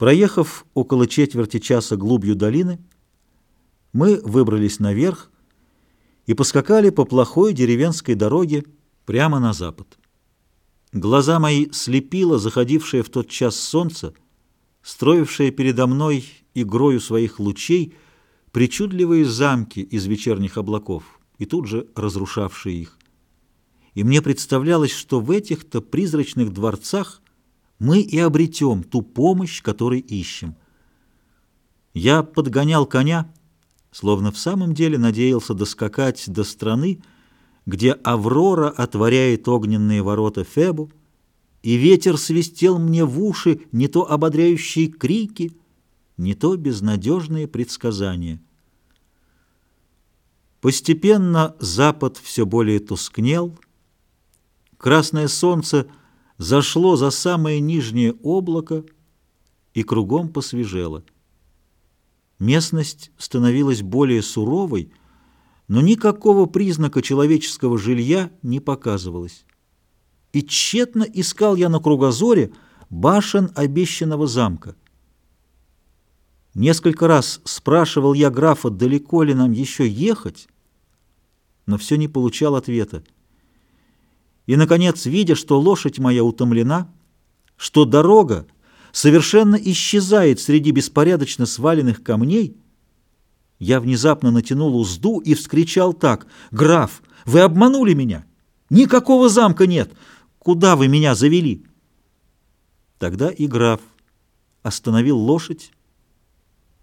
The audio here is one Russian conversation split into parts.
Проехав около четверти часа глубью долины, мы выбрались наверх и поскакали по плохой деревенской дороге прямо на запад. Глаза мои слепило заходившее в тот час солнце, строившее передо мной игрою своих лучей причудливые замки из вечерних облаков и тут же разрушавшие их. И мне представлялось, что в этих-то призрачных дворцах мы и обретем ту помощь, которой ищем. Я подгонял коня, словно в самом деле надеялся доскакать до страны, где Аврора отворяет огненные ворота Фебу, и ветер свистел мне в уши не то ободряющие крики, не то безнадежные предсказания. Постепенно запад все более тускнел, красное солнце — зашло за самое нижнее облако и кругом посвежело. Местность становилась более суровой, но никакого признака человеческого жилья не показывалось. И тщетно искал я на кругозоре башен обещанного замка. Несколько раз спрашивал я графа, далеко ли нам еще ехать, но все не получал ответа. И, наконец, видя, что лошадь моя утомлена, что дорога совершенно исчезает среди беспорядочно сваленных камней, я внезапно натянул узду и вскричал так «Граф, вы обманули меня! Никакого замка нет! Куда вы меня завели?» Тогда и граф остановил лошадь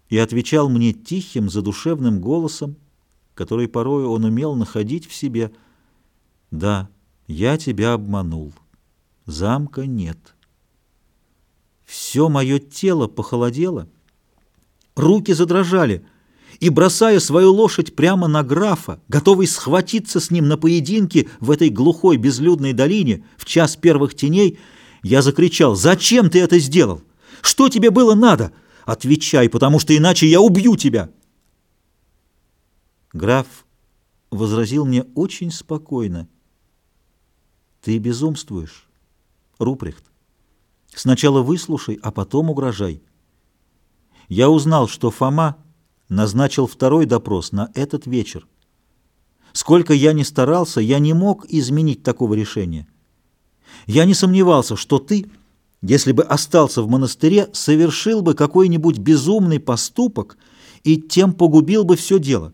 и отвечал мне тихим, задушевным голосом, который порою он умел находить в себе «Да». Я тебя обманул. Замка нет. Все мое тело похолодело, руки задрожали, и, бросая свою лошадь прямо на графа, готовый схватиться с ним на поединке в этой глухой безлюдной долине в час первых теней, я закричал «Зачем ты это сделал? Что тебе было надо? Отвечай, потому что иначе я убью тебя!» Граф возразил мне очень спокойно. Ты безумствуешь, Рупрехт. Сначала выслушай, а потом угрожай. Я узнал, что Фома назначил второй допрос на этот вечер. Сколько я ни старался, я не мог изменить такого решения. Я не сомневался, что ты, если бы остался в монастыре, совершил бы какой-нибудь безумный поступок и тем погубил бы все дело.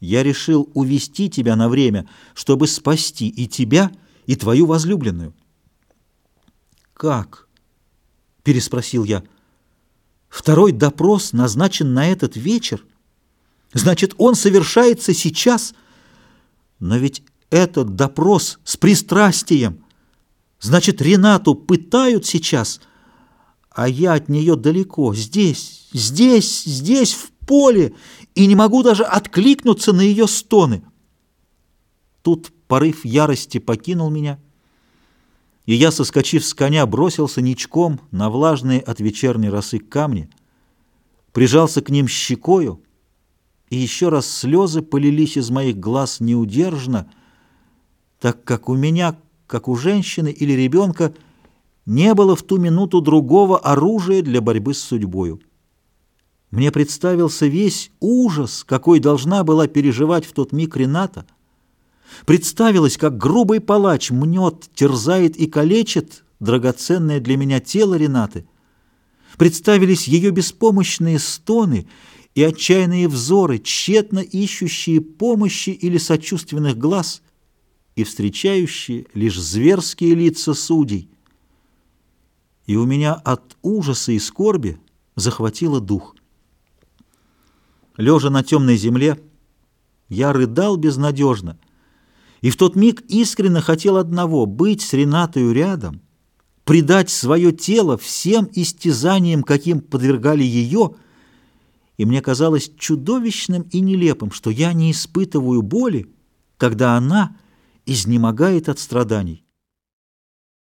Я решил увести тебя на время, чтобы спасти и тебя, и и твою возлюбленную. «Как?» — переспросил я. «Второй допрос назначен на этот вечер? Значит, он совершается сейчас? Но ведь этот допрос с пристрастием. Значит, Ренату пытают сейчас, а я от нее далеко, здесь, здесь, здесь, в поле, и не могу даже откликнуться на ее стоны». Тут порыв ярости покинул меня, и я, соскочив с коня, бросился ничком на влажные от вечерней росы камни, прижался к ним щекою, и еще раз слезы полились из моих глаз неудержно, так как у меня, как у женщины или ребенка, не было в ту минуту другого оружия для борьбы с судьбою. Мне представился весь ужас, какой должна была переживать в тот миг Рената — Представилось, как грубый палач мнет, терзает и калечит драгоценное для меня тело Ренаты. Представились ее беспомощные стоны и отчаянные взоры, тщетно ищущие помощи или сочувственных глаз и встречающие лишь зверские лица судей. И у меня от ужаса и скорби захватило дух. Лежа на темной земле, я рыдал безнадежно — и в тот миг искренне хотел одного — быть с Ренатою рядом, предать свое тело всем истязаниям, каким подвергали ее, и мне казалось чудовищным и нелепым, что я не испытываю боли, когда она изнемогает от страданий.